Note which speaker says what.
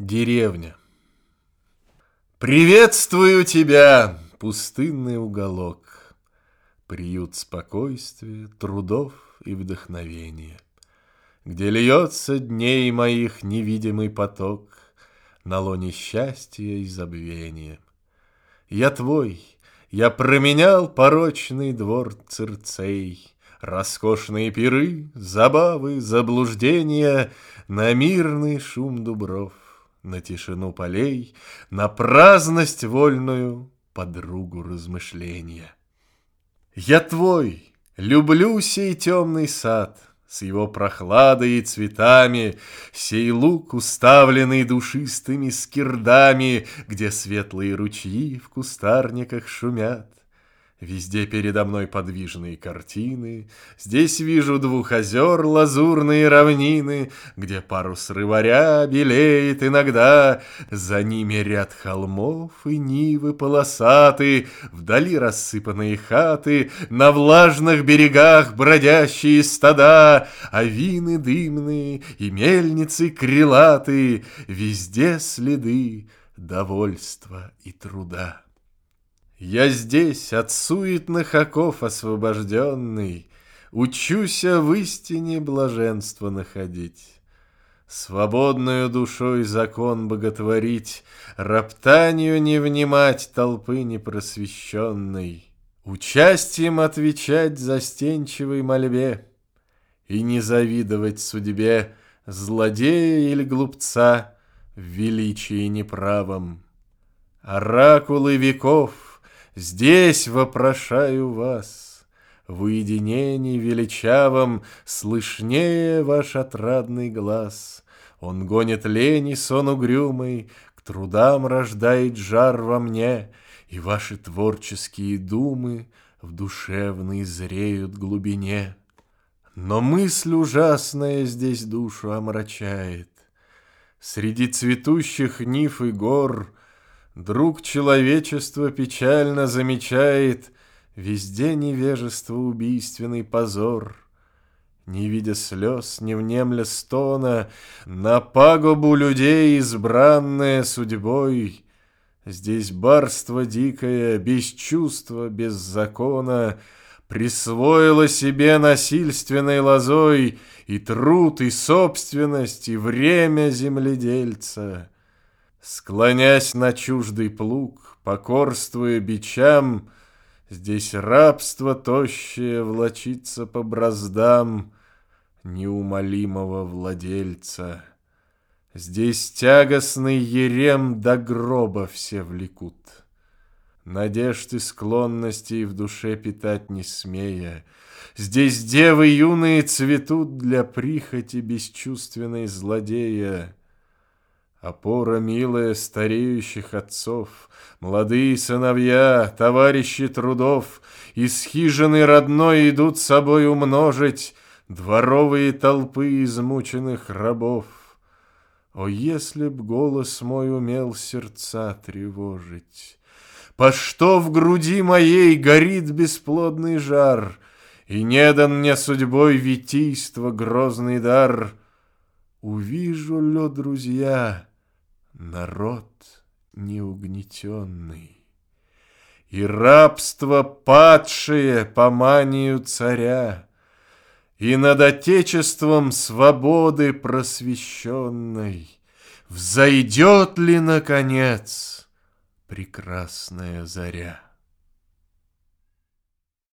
Speaker 1: Деревня. Приветствую тебя, пустынный уголок, Приют спокойствия, трудов и вдохновения, Где льется дней моих невидимый поток На лоне счастья и забвения. Я твой, я променял порочный двор Цирцей, Роскошные пиры, забавы, заблуждения На мирный шум дубров на тишину полей, на праздность вольную, подругу размышления. Я твой, люблю сей темный сад, с его прохладой и цветами, Сей луг, уставленный душистыми скирдами, Где светлые ручьи в кустарниках шумят. Везде передо мной подвижные картины, Здесь вижу двух озер лазурные равнины, Где парус рыбаря белеет иногда, За ними ряд холмов и нивы полосаты, Вдали рассыпанные хаты, На влажных берегах бродящие стада, Авины дымные и мельницы крилатые, Везде следы довольства и труда. Я здесь, от суетных оков освобожденный, Учуся в истине блаженство находить. Свободную душой закон боготворить, Роптанию не внимать толпы непросвещенной, Участием отвечать застенчивой мольбе И не завидовать судьбе злодея или глупца В величии неправом. Оракулы веков — Здесь вопрошаю вас, В уединении величавом Слышнее ваш отрадный глаз. Он гонит лень и сон угрюмый, К трудам рождает жар во мне, И ваши творческие думы В душевной зреют глубине. Но мысль ужасная здесь душу омрачает. Среди цветущих нив и гор Друг человечества печально замечает Везде невежество, убийственный позор. Не видя слез, не внемля стона, На пагубу людей, избранная судьбой, Здесь барство дикое, без чувства, без закона, Присвоило себе насильственной лозой И труд, и собственность, и время земледельца — Склонясь на чуждый плуг, покорствуя бичам, Здесь рабство тощее влочится по браздам Неумолимого владельца. Здесь тягостный ерем до гроба все влекут. Надежд и склонностей в душе питать не смея, Здесь девы юные цветут для прихоти бесчувственной злодея. Опора милая стареющих отцов, Молодые сыновья, товарищи трудов, Из хижины родной идут с собой умножить Дворовые толпы измученных рабов. О, если б голос мой умел сердца тревожить! По что в груди моей горит бесплодный жар, И не дан мне судьбой витийства грозный дар? Увижу лё, друзья, народ неугнетенный. И рабство падшее по манию царя, И над отечеством свободы просвещенной Взойдет ли, наконец, прекрасная заря?